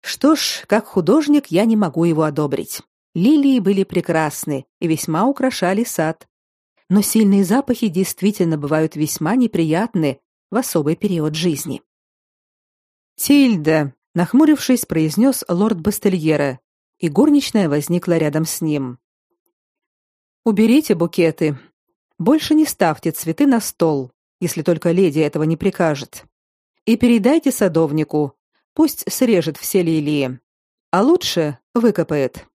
Что ж, как художник я не могу его одобрить. Лилии были прекрасны и весьма украшали сад. Но сильные запахи действительно бывают весьма неприятны в особый период жизни. Тильда, нахмурившись, произнес лорд Бастельера, и горничная возникла рядом с ним. Уберите букеты. Больше не ставьте цветы на стол, если только леди этого не прикажет. И передайте садовнику, пусть срежет все лилии, а лучше выкопает.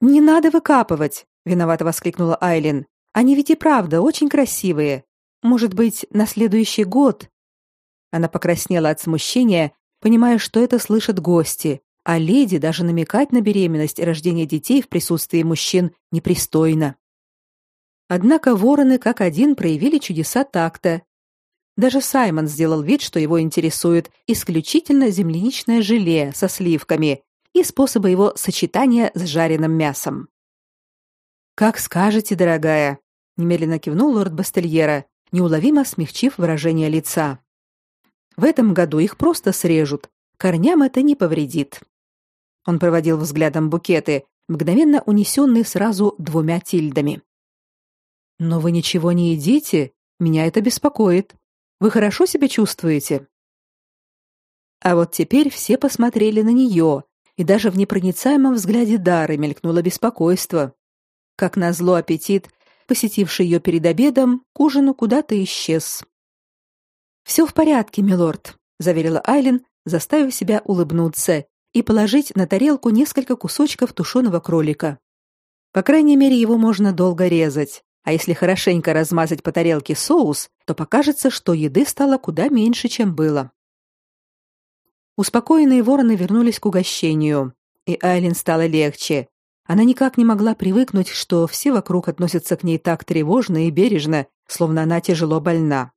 Не надо выкапывать, виновато воскликнула Айлин. Они ведь и правда очень красивые. Может быть, на следующий год. Она покраснела от смущения, понимая, что это слышат гости, а леди даже намекать на беременность и рождение детей в присутствии мужчин непристойно. Однако вороны как один проявили чудеса такта. Даже Саймон сделал вид, что его интересует исключительно земляничное желе со сливками и способы его сочетания с жареным мясом. Как скажете, дорогая, немедленно кивнул лорд Бастельера, неуловимо смягчив выражение лица. В этом году их просто срежут. Корням это не повредит. Он проводил взглядом букеты, мгновенно унесенные сразу двумя тильдами. Но вы ничего не едите, меня это беспокоит. Вы хорошо себя чувствуете? А вот теперь все посмотрели на нее, и даже в непроницаемом взгляде Дары мелькнуло беспокойство. Как назло аппетит, посетивший ее перед обедом, к ужину куда-то исчез. «Все в порядке, милорд», — заверила Айлин, заставив себя улыбнуться и положить на тарелку несколько кусочков тушеного кролика. По крайней мере, его можно долго резать, а если хорошенько размазать по тарелке соус, то покажется, что еды стало куда меньше, чем было. Успокоенные вороны вернулись к угощению, и Айлин стало легче. Она никак не могла привыкнуть, что все вокруг относятся к ней так тревожно и бережно, словно она тяжело больна.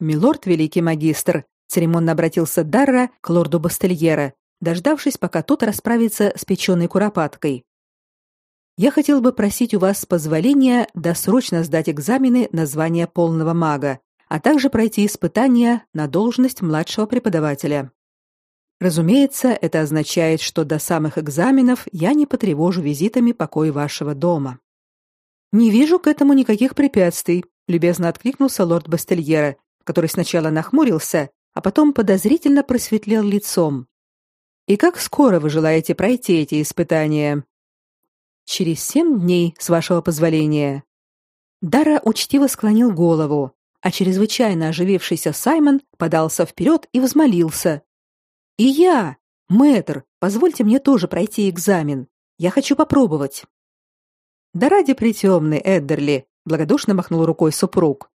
Милорд великий магистр церемонно обратился Дарра к лорду Бастельера, дождавшись, пока тот расправится с печеной куропаткой. Я хотел бы просить у вас позволения досрочно сдать экзамены на звание полного мага, а также пройти испытания на должность младшего преподавателя. Разумеется, это означает, что до самых экзаменов я не потревожу визитами покой вашего дома. Не вижу к этому никаких препятствий, любезно откликнулся лорд Бастельера, который сначала нахмурился, а потом подозрительно просветлел лицом. И как скоро вы желаете пройти эти испытания? Через семь дней, с вашего позволения. Дара учтиво склонил голову, а чрезвычайно оживившийся Саймон подался вперед и взмолился: "И я, мэтр, позвольте мне тоже пройти экзамен. Я хочу попробовать". Да ради притемный, Эддерли, благодушно махнул рукой супруг.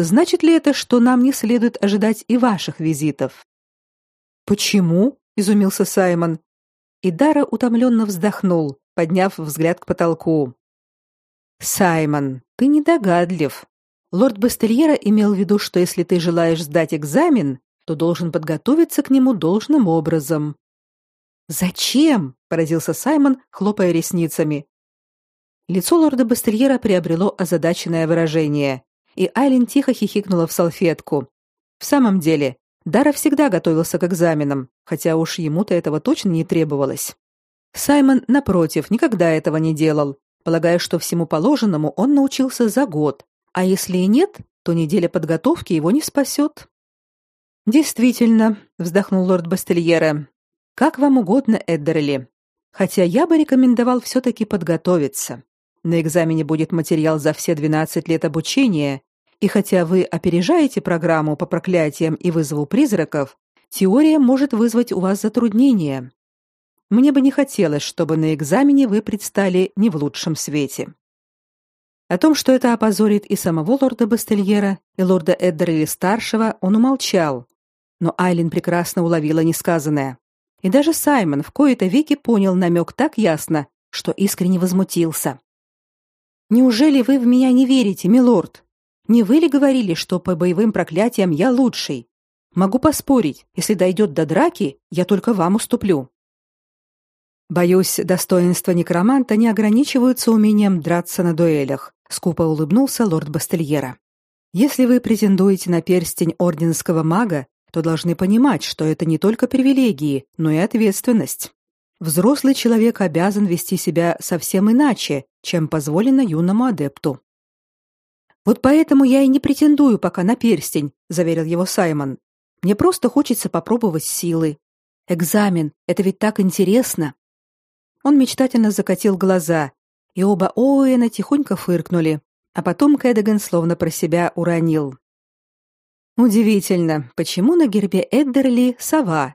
Значит ли это, что нам не следует ожидать и ваших визитов? Почему? изумился Саймон. И Дара утомленно вздохнул, подняв взгляд к потолку. Саймон, ты недогадлив. Лорд Бастельера имел в виду, что если ты желаешь сдать экзамен, то должен подготовиться к нему должным образом. Зачем? поразился Саймон, хлопая ресницами. Лицо лорда Бастельера приобрело озадаченное выражение и Айлин тихо хихикнула в салфетку. В самом деле, Дара всегда готовился к экзаменам, хотя уж ему-то этого точно не требовалось. Саймон, напротив, никогда этого не делал, полагая, что всему положенному он научился за год, а если и нет, то неделя подготовки его не спасет. Действительно, вздохнул лорд Бастельера. Как вам угодно, Эддерли. Хотя я бы рекомендовал все таки подготовиться. На экзамене будет материал за все 12 лет обучения, и хотя вы опережаете программу по проклятиям и вызову призраков, теория может вызвать у вас затруднения. Мне бы не хотелось, чтобы на экзамене вы предстали не в лучшем свете. О том, что это опозорит и самого лорда Бастельера, и лорда Эддерли старшего, он умолчал. Но Айлин прекрасно уловила несказанное. И даже Саймон в кои-то веки понял намек так ясно, что искренне возмутился. Неужели вы в меня не верите, милорд? Не вы ли говорили, что по боевым проклятиям я лучший? Могу поспорить, если дойдет до драки, я только вам уступлю. Боюсь, достоинства некроманта не ограничиваются умением драться на дуэлях, скупо улыбнулся лорд Бастельера. Если вы претендуете на перстень орденского мага, то должны понимать, что это не только привилегии, но и ответственность. Взрослый человек обязан вести себя совсем иначе, чем позволено юному адепту. Вот поэтому я и не претендую пока на перстень, заверил его Саймон. Мне просто хочется попробовать силы. Экзамен это ведь так интересно. Он мечтательно закатил глаза, и оба Оуэна тихонько фыркнули, а потом Кэддиган словно про себя уронил: Удивительно, почему на гербе Эддерли сова?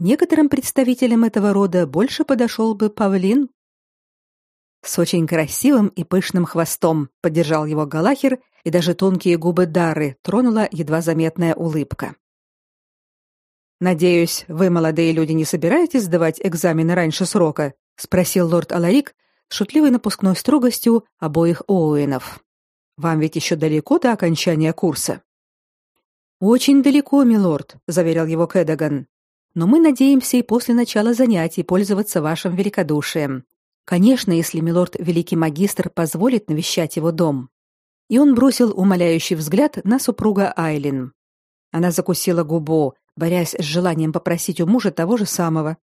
Некоторым представителям этого рода больше подошел бы павлин. С очень красивым и пышным хвостом поддержал его Галахер, и даже тонкие губы Дары тронула едва заметная улыбка. Надеюсь, вы, молодые люди, не собираетесь сдавать экзамены раньше срока, спросил лорд Аларик с шутливой напускной строгостью обоих Оуэнов. Вам ведь еще далеко до окончания курса. Очень далеко, милорд, заверил его Кэдаган. Но мы надеемся и после начала занятий пользоваться вашим великодушием. Конечно, если милорд великий магистр позволит навещать его дом. И он бросил умоляющий взгляд на супруга Айлин. Она закусила губу, борясь с желанием попросить у мужа того же самого.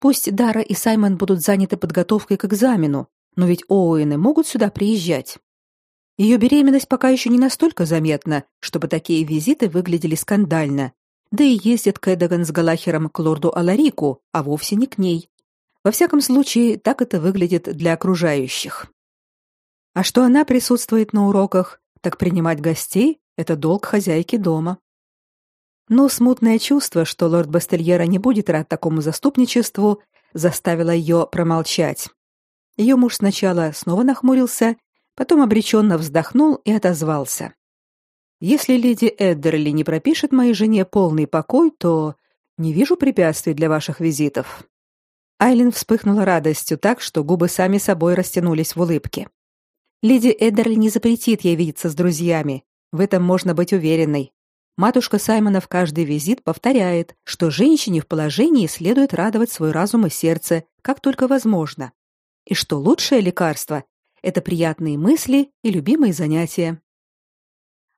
Пусть Дара и Саймон будут заняты подготовкой к экзамену, но ведь Оуэны могут сюда приезжать. Ее беременность пока еще не настолько заметна, чтобы такие визиты выглядели скандально. Да и ездит Кэдаган с Галахером к лорду Аларику, а вовсе не к ней. Во всяком случае, так это выглядит для окружающих. А что она присутствует на уроках, так принимать гостей это долг хозяйки дома. Но смутное чувство, что лорд Бастельера не будет рад такому заступничеству, заставило ее промолчать. Ее муж сначала снова нахмурился, потом обреченно вздохнул и отозвался. Если леди Эддерли не пропишет моей жене полный покой, то не вижу препятствий для ваших визитов. Айлин вспыхнула радостью так, что губы сами собой растянулись в улыбке. Леди Эддерли не запретит ей видеться с друзьями. В этом можно быть уверенной. Матушка Саймона в каждый визит повторяет, что женщине в положении следует радовать свой разум и сердце, как только возможно, и что лучшее лекарство это приятные мысли и любимые занятия.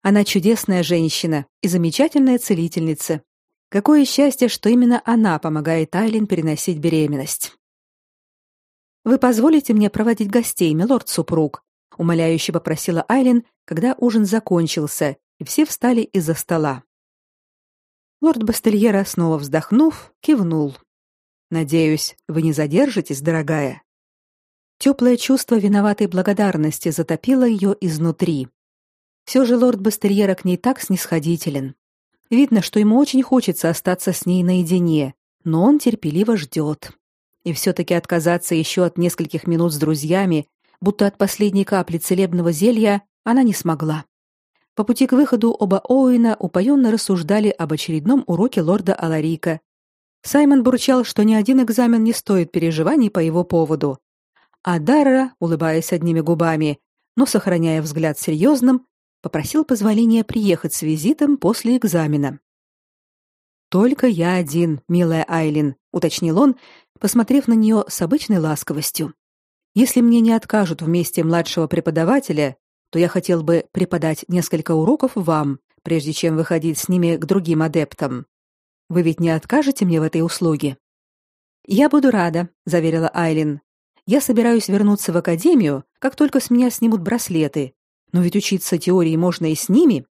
Она чудесная женщина и замечательная целительница. Какое счастье, что именно она помогает Айлин переносить беременность. Вы позволите мне проводить гостей, милорд супруг, умоляюще попросила Айлин, когда ужин закончился, и все встали из-за стола. Лорд Бастельера, снова вздохнув, кивнул. Надеюсь, вы не задержитесь, дорогая. Теплое чувство виноватой благодарности затопило ее изнутри. Все же лорд Бастерьера к ней так снисходителен. Видно, что ему очень хочется остаться с ней наедине, но он терпеливо ждет. И все-таки отказаться еще от нескольких минут с друзьями, будто от последней капли целебного зелья, она не смогла. По пути к выходу оба Оуэна упоенно рассуждали об очередном уроке лорда Аларика. Саймон бурчал, что ни один экзамен не стоит переживаний по его поводу, а Дарра, улыбаясь одними губами, но сохраняя взгляд серьезным, попросил позволения приехать с визитом после экзамена. Только я один, милая Айлин, уточнил он, посмотрев на нее с обычной ласковостью. Если мне не откажут в месте младшего преподавателя, то я хотел бы преподать несколько уроков вам, прежде чем выходить с ними к другим адептам. Вы ведь не откажете мне в этой услуге? Я буду рада, заверила Айлин, я собираюсь вернуться в академию, как только с меня снимут браслеты. Но ведь учиться теории можно и с ними.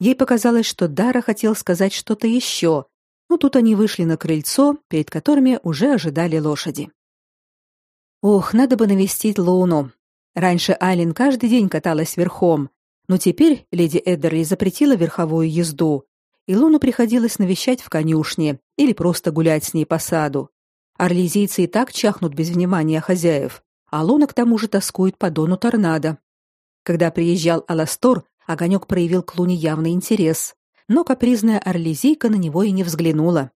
Ей показалось, что Дара хотел сказать что-то еще, но тут они вышли на крыльцо, перед которыми уже ожидали лошади. Ох, надо бы навестить Луну. Раньше Айлин каждый день каталась верхом, но теперь леди Эддерли запретила верховую езду, и Луну приходилось навещать в конюшне или просто гулять с ней по саду. Орлезийцы и так чахнут без внимания хозяев, а Луна к тому же тоскует по дону торнадо. Когда приезжал Аластор, Огонек проявил к Луне явный интерес, но капризная орлезийка на него и не взглянула.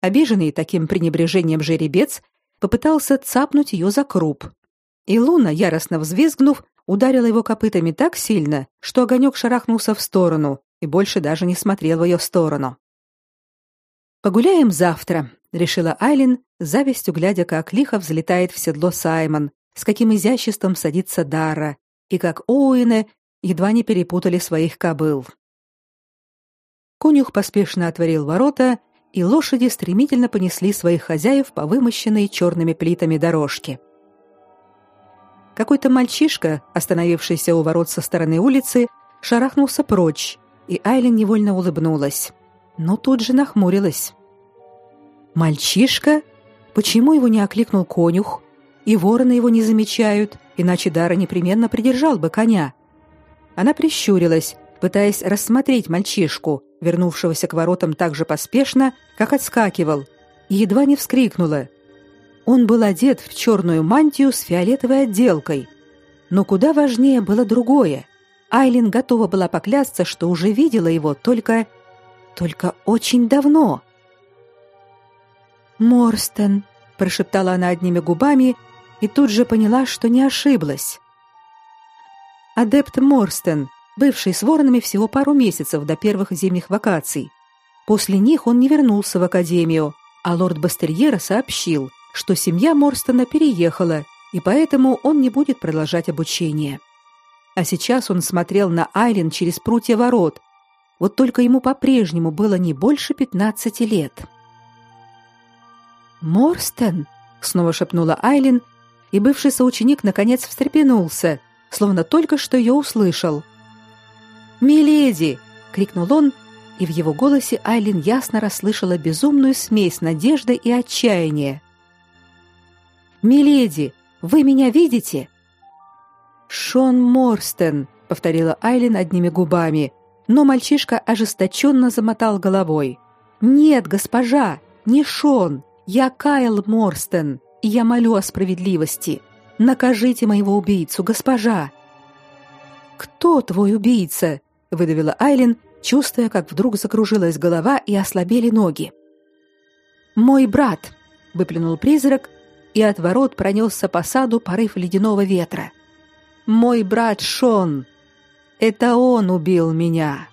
Обиженный таким пренебрежением жеребец попытался цапнуть ее за круп. И Луна, яростно взвизгнув, ударила его копытами так сильно, что Огонек шарахнулся в сторону и больше даже не смотрел в ее сторону. Погуляем завтра, решила Айлин, завистью глядя, как лихо взлетает в седло Саймон, с каким изяществом садится Дара, и как Оуэны едва не перепутали своих кобыл. Конюх поспешно отворил ворота, и лошади стремительно понесли своих хозяев по вымощенной черными плитами дорожке. Какой-то мальчишка, остановившийся у ворот со стороны улицы, шарахнулся прочь, и Айлин невольно улыбнулась. но тут же нахмурилась. Мальчишка? Почему его не окликнул конюх? И вороны его не замечают, иначе Дара непременно придержал бы коня. Она прищурилась, пытаясь рассмотреть мальчишку, вернувшегося к воротам так же поспешно, как отскакивал, и едва не вскрикнула. Он был одет в черную мантию с фиолетовой отделкой. Но куда важнее было другое. Айлин готова была поклясться, что уже видела его только... только очень давно. «Морстен», — прошептала она одними губами и тут же поняла, что не ошиблась. Адепт Морстен, бывший с воронами всего пару месяцев до первых зимних вакаций. После них он не вернулся в академию, а лорд Бастерьера сообщил, что семья Морстона переехала, и поэтому он не будет продолжать обучение. А сейчас он смотрел на Айлен через прутья ворот. Вот только ему по-прежнему было не больше пятнадцати лет. «Морстен!» — снова шепнула Айлин, и бывший соученик наконец встрепенулся, словно только что ее услышал. «Миледи!» — крикнул он, и в его голосе Айлин ясно расслышала безумную смесь надежды и отчаяния. «Миледи, вы меня видите?» «Шон Морстен», — повторила Айлин одними губами, но мальчишка ожесточенно замотал головой. «Нет, госпожа, не Шон, я Кайл Морстен, и я молю о справедливости. Накажите моего убийцу, госпожа!» «Кто твой убийца?» — выдавила Айлин, чувствуя, как вдруг закружилась голова и ослабели ноги. «Мой брат!» — выплюнул призрак, и от ворот пронесся по саду порыв ледяного ветра. «Мой брат Шон! Это он убил меня!»